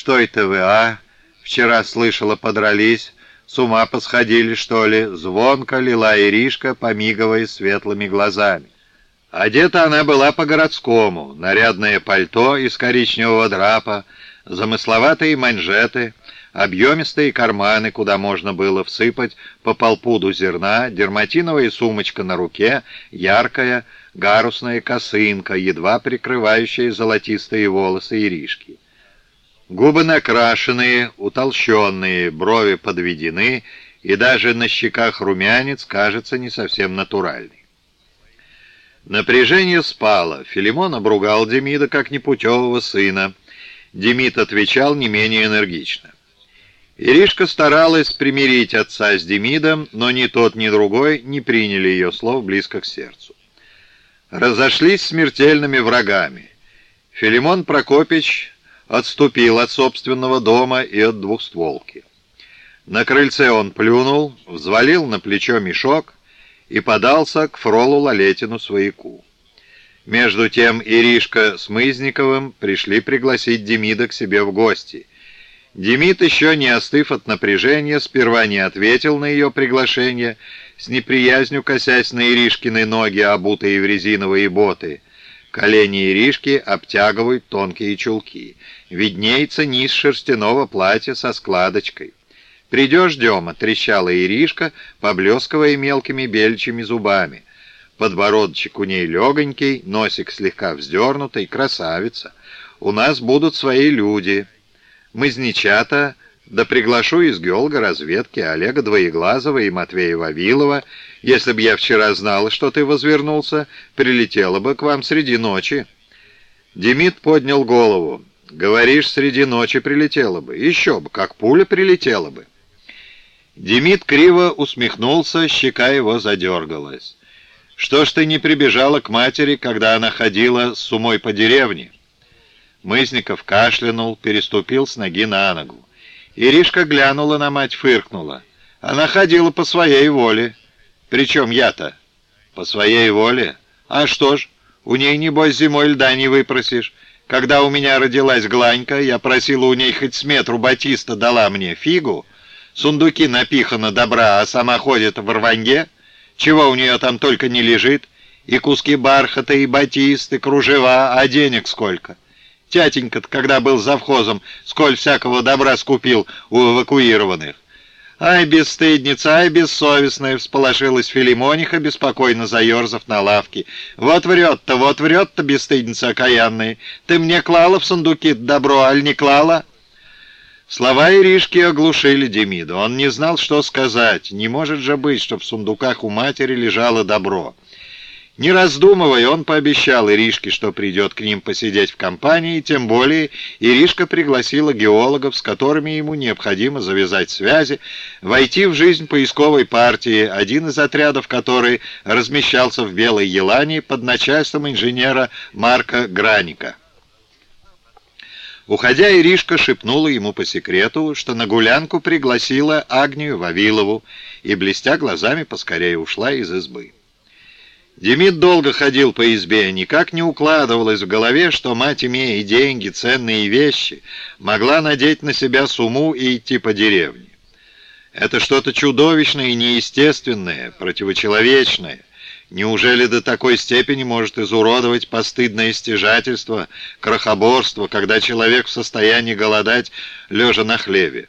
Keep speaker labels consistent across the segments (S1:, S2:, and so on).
S1: Что это вы, а? Вчера слышала, подрались. С ума посходили, что ли?» Звонко лила Иришка, помигивая светлыми глазами. Одета она была по-городскому. Нарядное пальто из коричневого драпа, замысловатые манжеты, объемистые карманы, куда можно было всыпать по полпуду зерна, дерматиновая сумочка на руке, яркая гарусная косынка, едва прикрывающая золотистые волосы Иришки. Губы накрашенные, утолщенные, брови подведены, и даже на щеках румянец кажется не совсем натуральный. Напряжение спало. Филимон обругал Демида как непутевого сына. Демид отвечал не менее энергично. Иришка старалась примирить отца с Демидом, но ни тот, ни другой не приняли ее слов близко к сердцу. Разошлись смертельными врагами. Филимон Прокопич отступил от собственного дома и от двухстволки. На крыльце он плюнул, взвалил на плечо мешок и подался к фролу Лалетину свояку. Между тем Иришка с Мызниковым пришли пригласить Демида к себе в гости, Демид, еще не остыв от напряжения, сперва не ответил на ее приглашение, с неприязнью косясь на Иришкины ноги, обутые в резиновые боты. Колени Иришки обтягивают тонкие чулки. Виднеется низ шерстяного платья со складочкой. «Придешь, Дема», — трещала Иришка, поблескивая мелкими бельчими зубами. Подбородочек у ней легонький, носик слегка вздернутый, красавица. «У нас будут свои люди». Мазничата, да приглашу из геолога разведки Олега Двоеглазова и Матвея Вавилова. Если б я вчера знала, что ты возвернулся, прилетела бы к вам среди ночи». Демид поднял голову. «Говоришь, среди ночи прилетела бы. Еще бы, как пуля прилетела бы». Демид криво усмехнулся, щека его задергалась. «Что ж ты не прибежала к матери, когда она ходила с умой по деревне?» Мызников кашлянул, переступил с ноги на ногу. Иришка глянула на мать, фыркнула. Она ходила по своей воле. Причем я-то? По своей воле? А что ж, у ней, небось, зимой льда не выпросишь. Когда у меня родилась Гланька, я просила у ней хоть с метру батиста дала мне фигу. Сундуки напихано добра, а сама ходит в рванье. Чего у нее там только не лежит. И куски бархата, и батисты, кружева, а денег сколько. Тятенька когда был завхозом, сколь всякого добра скупил у эвакуированных. «Ай, бесстыдница, ай, бессовестная!» — всполошилась Филимониха, беспокойно заерзав на лавке. «Вот врет-то, вот врет-то, бесстыдница окаянная! Ты мне клала в сундуки добро, аль не клала?» Слова Иришки оглушили Демиду. Он не знал, что сказать. Не может же быть, что в сундуках у матери лежало добро. Не раздумывая, он пообещал Иришке, что придет к ним посидеть в компании, тем более Иришка пригласила геологов, с которыми ему необходимо завязать связи, войти в жизнь поисковой партии, один из отрядов которой размещался в Белой Елане под начальством инженера Марка Граника. Уходя, Иришка шепнула ему по секрету, что на гулянку пригласила Агнию Вавилову и, блестя глазами, поскорее ушла из избы. Демид долго ходил по избе, никак не укладывалось в голове, что мать, имея деньги, ценные вещи, могла надеть на себя суму и идти по деревне. Это что-то чудовищное и неестественное, противочеловечное. Неужели до такой степени может изуродовать постыдное стяжательство, крохоборство, когда человек в состоянии голодать, лежа на хлебе?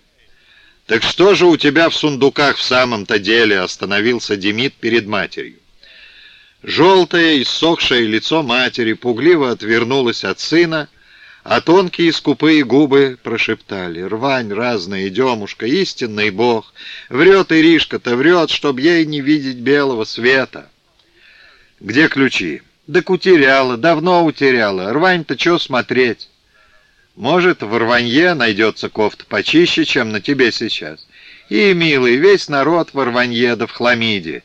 S1: «Так что же у тебя в сундуках в самом-то деле?» остановился Демид перед матерью. Желтое, иссохшее лицо матери пугливо отвернулось от сына, а тонкие скупые губы прошептали. «Рвань разная, Демушка, истинный бог! Врет Иришка-то, врет, чтоб ей не видеть белого света!» «Где ключи?» «Так утеряла, давно утеряла. Рвань-то что смотреть?» «Может, в рванье найдется кофта почище, чем на тебе сейчас. И, милый, весь народ в рванье да в хламиде».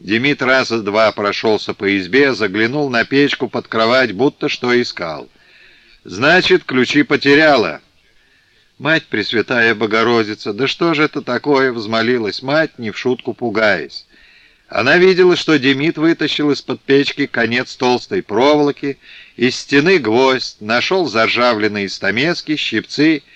S1: Демид раза два прошелся по избе, заглянул на печку под кровать, будто что искал. «Значит, ключи потеряла». «Мать Пресвятая Богородица, да что же это такое?» — взмолилась мать, не в шутку пугаясь. Она видела, что Демид вытащил из-под печки конец толстой проволоки, из стены гвоздь, нашел заржавленные стамески, щипцы —